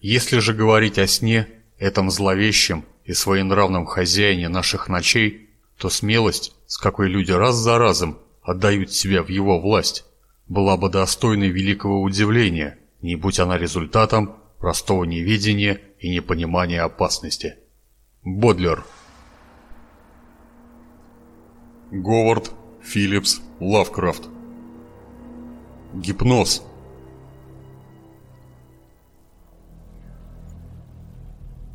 Если же говорить о сне, этом зловещем и своенравном хозяине наших ночей, то смелость, с какой люди раз за разом отдают себя в его власть, была бы достойной великого удивления, не будь она результатом простого неведения и непонимания опасности. Бодлер. Говард Филлипс Лавкрафт. Гипноз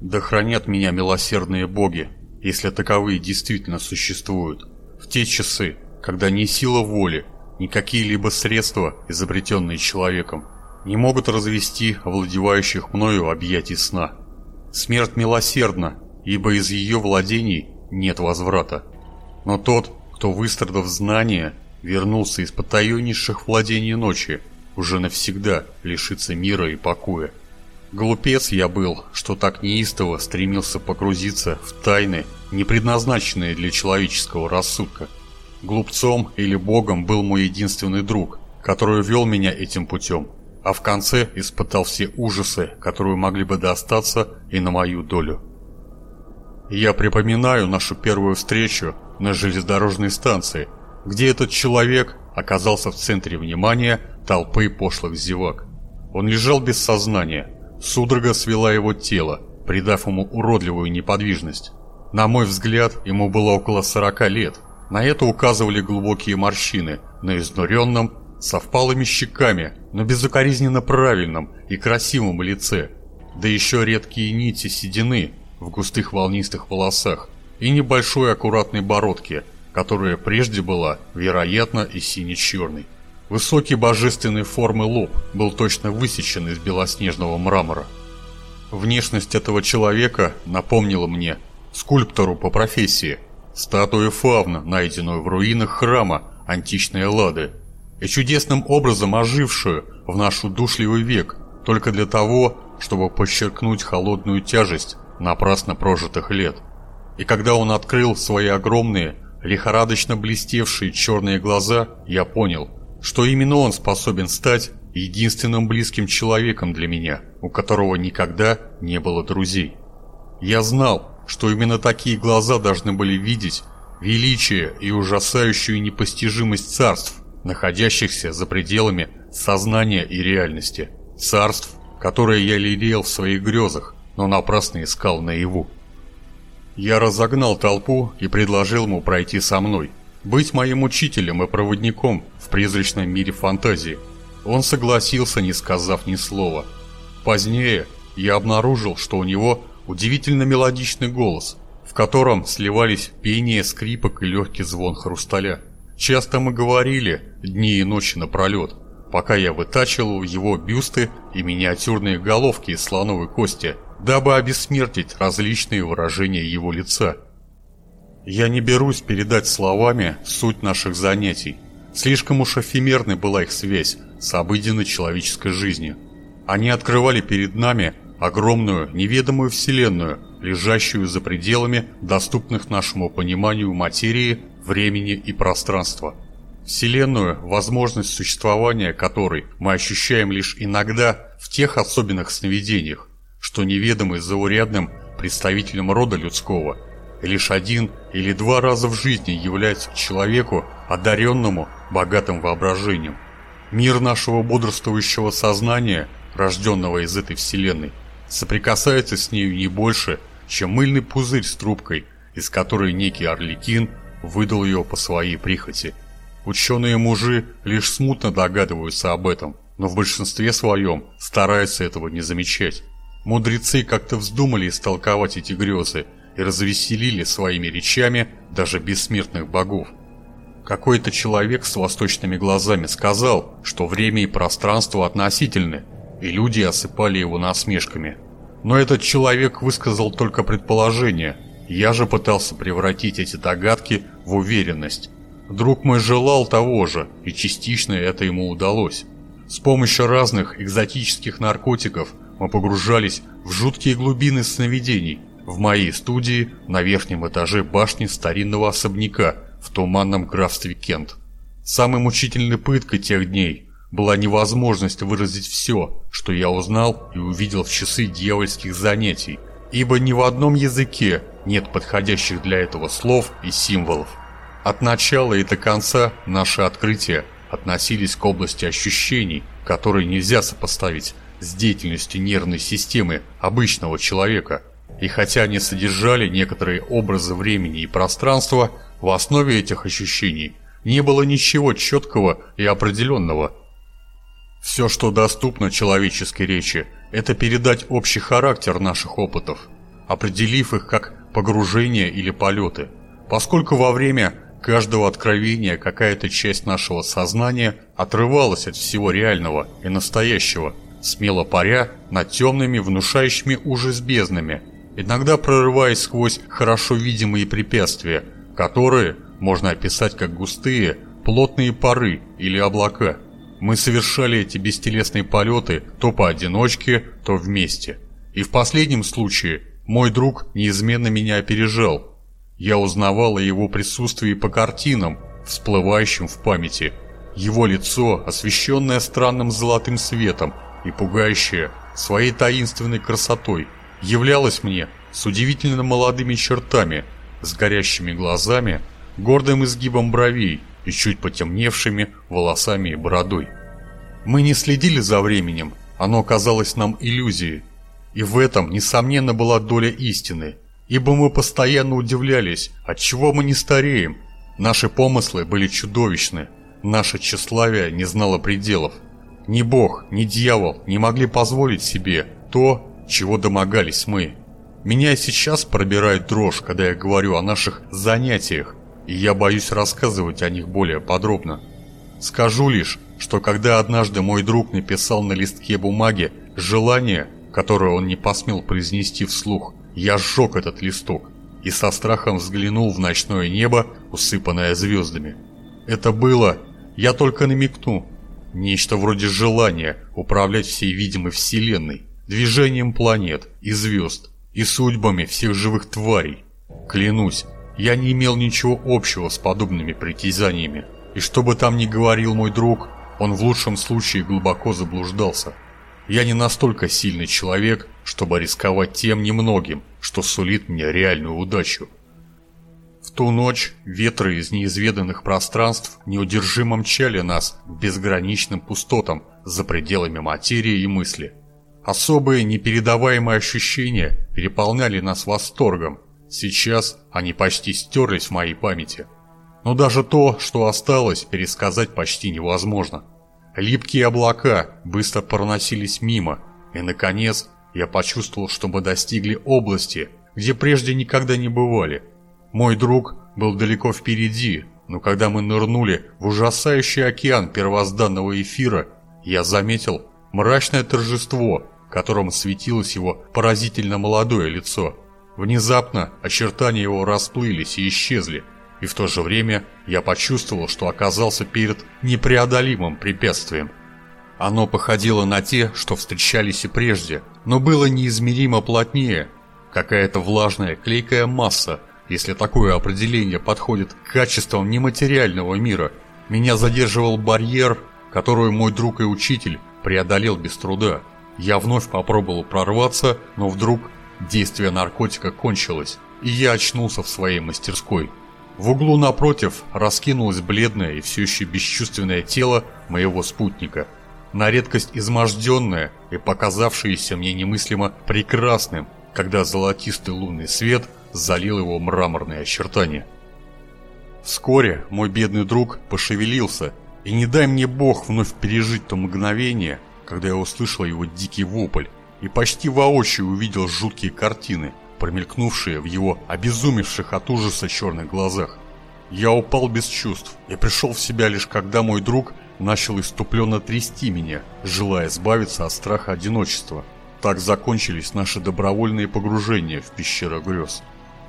Да хранят меня милосердные боги, если таковые действительно существуют, в те часы, когда ни сила воли, ни какие-либо средства, изобретенные человеком, не могут развести овладевающих мною объятий сна. Смерть милосердна, ибо из ее владений нет возврата. Но тот, кто, выстрадав знания, вернулся из потаеннейших владений ночи, уже навсегда лишится мира и покоя. Глупец я был, что так неистово стремился погрузиться в тайны, не предназначенные для человеческого рассудка. Глупцом или богом был мой единственный друг, который вел меня этим путем, а в конце испытал все ужасы, которые могли бы достаться и на мою долю. Я припоминаю нашу первую встречу на железнодорожной станции, где этот человек оказался в центре внимания толпы пошлых зевак. Он лежал без сознания, судорога свела его тело, придав ему уродливую неподвижность. На мой взгляд, ему было около 40 лет. На это указывали глубокие морщины на изнуренном, со впалыми щеками, но безукоризненно правильном и красивом лице, да еще редкие нити седины в густых волнистых волосах и небольшой аккуратной бородке, которая прежде была, вероятно, и сине-черной. Высокий божественной формы лоб был точно высечен из белоснежного мрамора. Внешность этого человека напомнила мне скульптору по профессии, статую Фавна, найденную в руинах храма античной Эллады, и чудесным образом ожившую в наш удушливый век только для того, чтобы подчеркнуть холодную тяжесть напрасно прожитых лет. И когда он открыл свои огромные, лихорадочно блестевшие черные глаза, я понял, что именно он способен стать единственным близким человеком для меня, у которого никогда не было друзей. Я знал, что именно такие глаза должны были видеть величие и ужасающую непостижимость царств, находящихся за пределами сознания и реальности. Царств, которые я лелеял в своих грезах, но напрасно искал наяву. Я разогнал толпу и предложил ему пройти со мной, быть моим учителем и проводником в призрачном мире фантазии. Он согласился, не сказав ни слова. Позднее я обнаружил, что у него удивительно мелодичный голос, в котором сливались пение скрипок и легкий звон хрусталя. Часто мы говорили дни и ночи напролет, пока я вытачивал его бюсты и миниатюрные головки из слоновой кости, дабы обессмертить различные выражения его лица. Я не берусь передать словами суть наших занятий. Слишком уж эфемерной была их связь с обыденной человеческой жизнью. Они открывали перед нами огромную, неведомую вселенную, лежащую за пределами доступных нашему пониманию материи, времени и пространства. Вселенную, возможность существования которой мы ощущаем лишь иногда в тех особенных сновидениях, что неведомы заурядным представителям рода людского, лишь один или два раза в жизни является человеку, одаренному богатым воображением. Мир нашего бодрствующего сознания, рожденного из этой вселенной, соприкасается с нею не больше, чем мыльный пузырь с трубкой, из которой некий Орликин выдал ее по своей прихоти. Ученые-мужи лишь смутно догадываются об этом, но в большинстве своем стараются этого не замечать. Мудрецы как-то вздумали истолковать эти грезы и развеселили своими речами даже бессмертных богов. Какой-то человек с восточными глазами сказал, что время и пространство относительны, и люди осыпали его насмешками. Но этот человек высказал только предположение, я же пытался превратить эти догадки в уверенность. Друг мой желал того же, и частично это ему удалось. С помощью разных экзотических наркотиков мы погружались в жуткие глубины сновидений в моей студии на верхнем этаже башни старинного особняка в туманном графстве Кент. Самой мучительной пыткой тех дней была невозможность выразить все, что я узнал и увидел в часы дьявольских занятий, ибо ни в одном языке нет подходящих для этого слов и символов. От начала и до конца наши открытия относились к области ощущений, которые нельзя сопоставить с деятельностью нервной системы обычного человека. И хотя они содержали некоторые образы времени и пространства, в основе этих ощущений не было ничего четкого и определенного. Все, что доступно человеческой речи, это передать общий характер наших опытов, определив их как погружение или полеты. Поскольку во время каждого откровения какая-то часть нашего сознания отрывалась от всего реального и настоящего, смело паря над темными, внушающими ужас безднами, иногда прорываясь сквозь хорошо видимые препятствия, которые можно описать как густые, плотные пары или облака. Мы совершали эти бестелесные полеты то поодиночке, то вместе. И в последнем случае мой друг неизменно меня опережал – я узнавал о его присутствии по картинам, всплывающим в памяти. Его лицо, освещенное странным золотым светом и пугающее своей таинственной красотой, являлось мне с удивительно молодыми чертами, с горящими глазами, гордым изгибом бровей и чуть потемневшими волосами и бородой. Мы не следили за временем, оно казалось нам иллюзией. И в этом, несомненно, была доля истины – ибо мы постоянно удивлялись, отчего мы не стареем. Наши помыслы были чудовищны, наше тщеславие не знало пределов. Ни Бог, ни дьявол не могли позволить себе то, чего домогались мы. Меня сейчас пробирает дрожь, когда я говорю о наших занятиях, и я боюсь рассказывать о них более подробно. Скажу лишь, что когда однажды мой друг написал на листке бумаги желание, которое он не посмел произнести вслух, я сжег этот листок и со страхом взглянул в ночное небо, усыпанное звездами. Это было, я только намекну, нечто вроде желания управлять всей видимой вселенной, движением планет и звезд, и судьбами всех живых тварей. Клянусь, я не имел ничего общего с подобными притязаниями, и что бы там ни говорил мой друг, он в лучшем случае глубоко заблуждался. Я не настолько сильный человек, чтобы рисковать тем немногим, что сулит мне реальную удачу. В ту ночь ветры из неизведанных пространств неудержимо мчали нас к безграничным пустотам за пределами материи и мысли. Особые непередаваемые ощущения переполняли нас восторгом. Сейчас они почти стерлись в моей памяти. Но даже то, что осталось, пересказать почти невозможно. Липкие облака быстро проносились мимо, и, наконец, я почувствовал, что мы достигли области, где прежде никогда не бывали. Мой друг был далеко впереди, но когда мы нырнули в ужасающий океан первозданного эфира, я заметил мрачное торжество, которым светилось его поразительно молодое лицо. Внезапно очертания его расплылись и исчезли, и в то же время я почувствовал, что оказался перед непреодолимым препятствием. Оно походило на те, что встречались и прежде, но было неизмеримо плотнее, какая-то влажная клейкая масса, если такое определение подходит к качествам нематериального мира. Меня задерживал барьер, который мой друг и учитель преодолел без труда. Я вновь попробовал прорваться, но вдруг действие наркотика кончилось, и я очнулся в своей мастерской. В углу напротив раскинулось бледное и все еще бесчувственное тело моего спутника. На редкость изможденное и показавшееся мне немыслимо прекрасным, когда золотистый лунный свет залил его мраморные очертания. Вскоре мой бедный друг пошевелился, и не дай мне Бог вновь пережить то мгновение, когда я услышал его дикий вопль и почти воочию увидел жуткие картины – промелькнувшие в его обезумевших от ужаса черных глазах. Я упал без чувств и пришел в себя лишь когда мой друг начал иступленно трясти меня, желая избавиться от страха одиночества. Так закончились наши добровольные погружения в пещеру грез.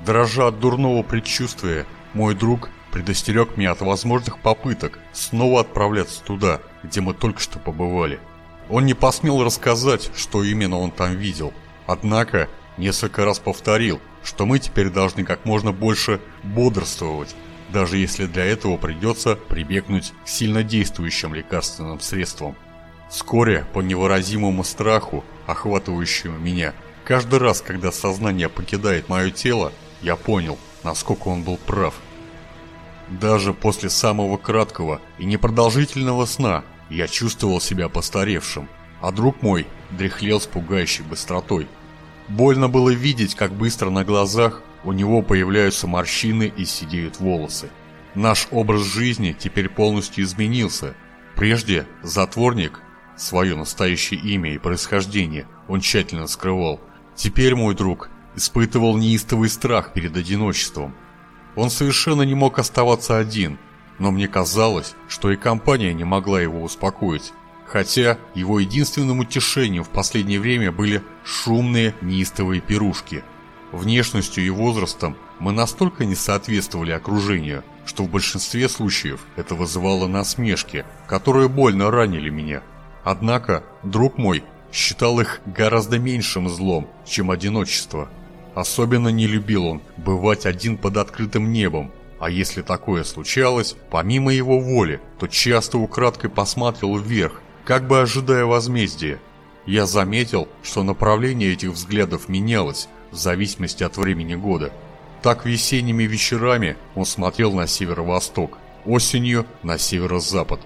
Дрожа от дурного предчувствия, мой друг предостерег меня от возможных попыток снова отправляться туда, где мы только что побывали. Он не посмел рассказать, что именно он там видел. Однако Несколько раз повторил, что мы теперь должны как можно больше бодрствовать, даже если для этого придется прибегнуть к сильнодействующим лекарственным средствам. Вскоре, по невыразимому страху, охватывающему меня, каждый раз, когда сознание покидает мое тело, я понял, насколько он был прав. Даже после самого краткого и непродолжительного сна я чувствовал себя постаревшим, а друг мой дряхлел с пугающей быстротой. Больно было видеть, как быстро на глазах у него появляются морщины и сидеют волосы. Наш образ жизни теперь полностью изменился. Прежде затворник, свое настоящее имя и происхождение он тщательно скрывал. Теперь мой друг испытывал неистовый страх перед одиночеством. Он совершенно не мог оставаться один, но мне казалось, что и компания не могла его успокоить. Хотя его единственным утешением в последнее время были шумные неистовые пирушки. Внешностью и возрастом мы настолько не соответствовали окружению, что в большинстве случаев это вызывало насмешки, которые больно ранили меня. Однако друг мой считал их гораздо меньшим злом, чем одиночество. Особенно не любил он бывать один под открытым небом, а если такое случалось, помимо его воли, то часто украдкой посматривал вверх, как бы ожидая возмездия. Я заметил, что направление этих взглядов менялось в зависимости от времени года. Так весенними вечерами он смотрел на северо-восток, осенью на северо-запад.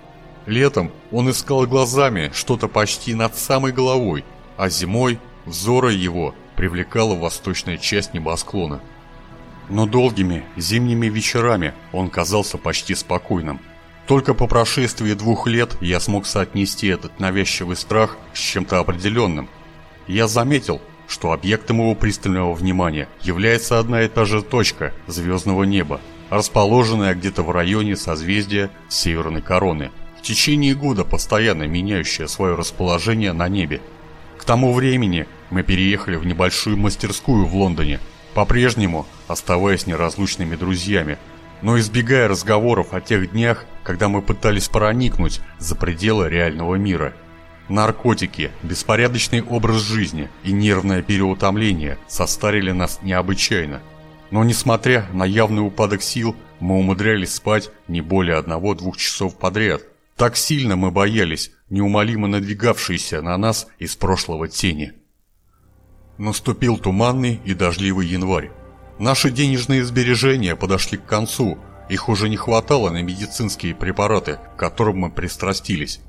Летом он искал глазами что-то почти над самой головой, а зимой взоры его привлекала восточная часть небосклона. Но долгими зимними вечерами он казался почти спокойным. Только по прошествии двух лет я смог соотнести этот навязчивый страх с чем-то определенным. Я заметил, что объектом его пристального внимания является одна и та же точка звездного неба, расположенная где-то в районе созвездия Северной Короны, в течение года постоянно меняющая свое расположение на небе. К тому времени мы переехали в небольшую мастерскую в Лондоне, по-прежнему оставаясь неразлучными друзьями, но избегая разговоров о тех днях, когда мы пытались проникнуть за пределы реального мира. Наркотики, беспорядочный образ жизни и нервное переутомление состарили нас необычайно. Но несмотря на явный упадок сил, мы умудрялись спать не более одного-двух часов подряд. Так сильно мы боялись неумолимо надвигавшейся на нас из прошлого тени. Наступил туманный и дождливый январь. Наши денежные сбережения подошли к концу, их уже не хватало на медицинские препараты, к которым мы пристрастились.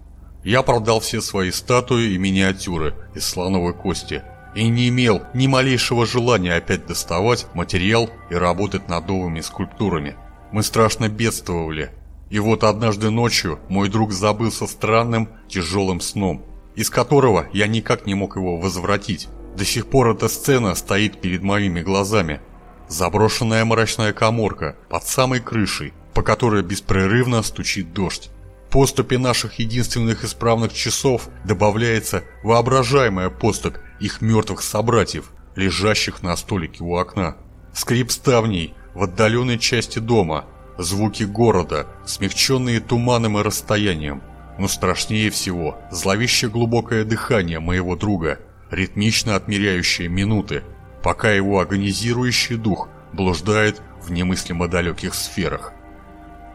Я продал все свои статуи и миниатюры из слоновой кости и не имел ни малейшего желания опять доставать материал и работать над новыми скульптурами. Мы страшно бедствовали. И вот однажды ночью мой друг забылся странным, тяжелым сном, из которого я никак не мог его возвратить. До сих пор эта сцена стоит перед моими глазами. Заброшенная мрачная коморка под самой крышей, по которой беспрерывно стучит дождь. Поступи наших единственных исправных часов добавляется воображаемая поступь их мертвых собратьев, лежащих на столике у окна. Скрип ставней в отдаленной части дома, звуки города, смягченные туманом и расстоянием. Но страшнее всего зловеще глубокое дыхание моего друга – ритмично отмеряющие минуты, пока его агонизирующий дух блуждает в немыслимо далеких сферах.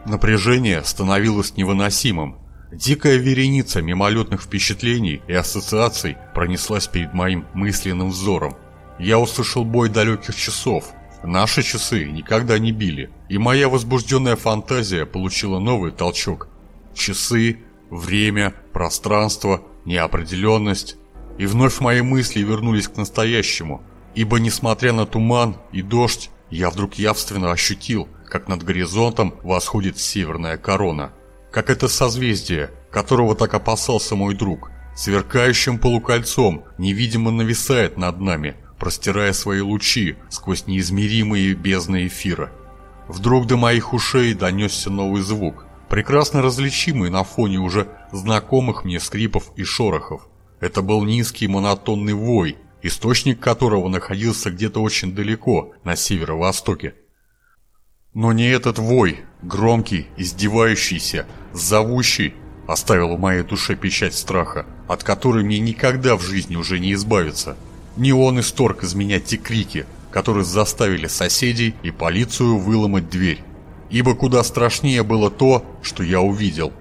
Напряжение становилось невыносимым. Дикая вереница мимолетных впечатлений и ассоциаций пронеслась перед моим мысленным взором. Я услышал бой далеких часов. Наши часы никогда не били, и моя возбужденная фантазия получила новый толчок. Часы, время, пространство, неопределенность, и вновь мои мысли вернулись к настоящему, ибо несмотря на туман и дождь, я вдруг явственно ощутил, как над горизонтом восходит северная корона. Как это созвездие, которого так опасался мой друг, сверкающим полукольцом невидимо нависает над нами, простирая свои лучи сквозь неизмеримые бездны эфира. Вдруг до моих ушей донесся новый звук, прекрасно различимый на фоне уже знакомых мне скрипов и шорохов. Это был низкий монотонный вой, источник которого находился где-то очень далеко, на северо-востоке. Но не этот вой, громкий, издевающийся, зовущий, оставил в моей душе печать страха, от которой мне никогда в жизни уже не избавиться. Не он исторг из меня те крики, которые заставили соседей и полицию выломать дверь. ибо куда страшнее было то, что я увидел.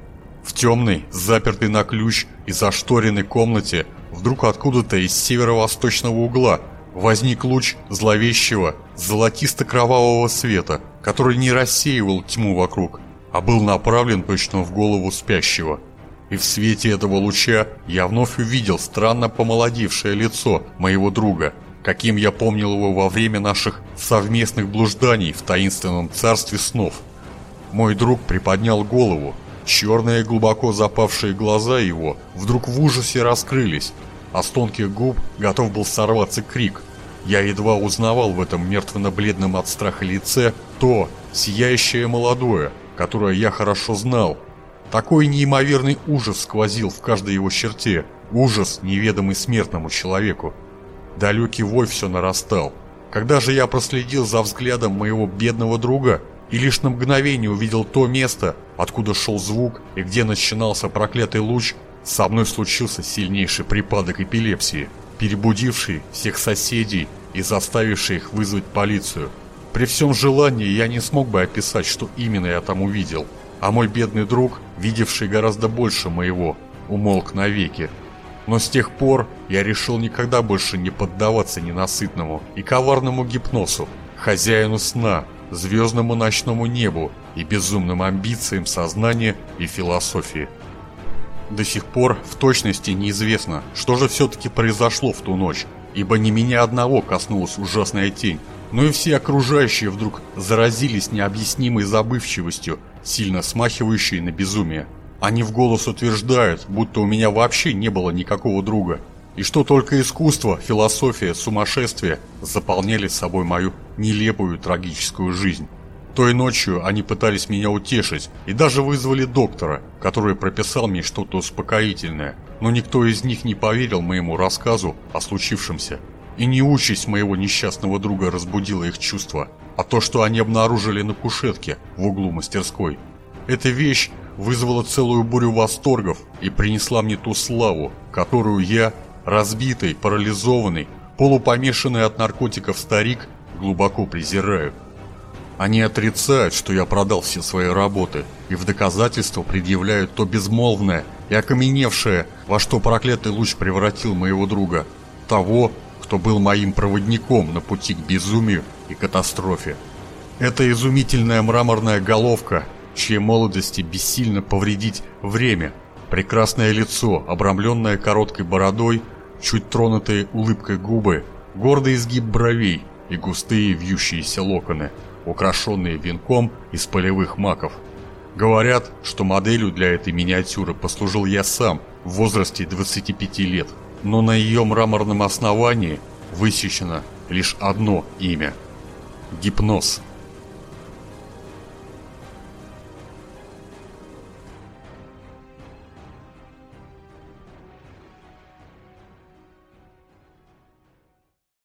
В темной, запертой на ключ и зашторенной комнате вдруг откуда-то из северо-восточного угла возник луч зловещего, золотисто-кровавого света, который не рассеивал тьму вокруг, а был направлен точно в голову спящего. И в свете этого луча я вновь увидел странно помолодевшее лицо моего друга, каким я помнил его во время наших совместных блужданий в таинственном царстве снов. Мой друг приподнял голову, черные глубоко запавшие глаза его вдруг в ужасе раскрылись, а с тонких губ готов был сорваться крик. Я едва узнавал в этом мертвенно-бледном от страха лице то, сияющее молодое, которое я хорошо знал, такой неимоверный ужас сквозил в каждой его черте, ужас, неведомый смертному человеку. Далекий вой все нарастал. Когда же я проследил за взглядом моего бедного друга и лишь на мгновение увидел то место, откуда шел звук и где начинался проклятый луч, со мной случился сильнейший припадок эпилепсии, перебудивший всех соседей и заставивший их вызвать полицию. При всем желании я не смог бы описать, что именно я там увидел – а мой бедный друг, видевший гораздо больше моего, умолк навеки. Но с тех пор я решил никогда больше не поддаваться ненасытному и коварному гипнозу, хозяину сна, звездному ночному небу и безумным амбициям сознания и философии. До сих пор в точности неизвестно, что же все-таки произошло в ту ночь, ибо не меня одного коснулась ужасная тень, но и все окружающие вдруг заразились необъяснимой забывчивостью сильно смахивающие на безумие. Они в голос утверждают, будто у меня вообще не было никакого друга, и что только искусство, философия, сумасшествие заполняли собой мою нелепую трагическую жизнь. Той ночью они пытались меня утешить и даже вызвали доктора, который прописал мне что-то успокоительное, но никто из них не поверил моему рассказу о случившемся. И не участь моего несчастного друга разбудила их чувства, а то, что они обнаружили на кушетке в углу мастерской. Эта вещь вызвала целую бурю восторгов и принесла мне ту славу, которую я, разбитый, парализованный, полупомешанный от наркотиков старик, глубоко презираю. Они отрицают, что я продал все свои работы, и в доказательство предъявляют то безмолвное и окаменевшее, во что проклятый луч превратил моего друга, того, кто был моим проводником на пути к безумию и катастрофе. Это изумительная мраморная головка, чьей молодости бессильно повредить время, прекрасное лицо, обрамленное короткой бородой, чуть тронутые улыбкой губы, гордый изгиб бровей и густые вьющиеся локоны, украшенные венком из полевых маков. Говорят, что моделью для этой миниатюры послужил я сам в возрасте 25 лет, но на ее мраморном основании высечено лишь одно имя – Гипноз –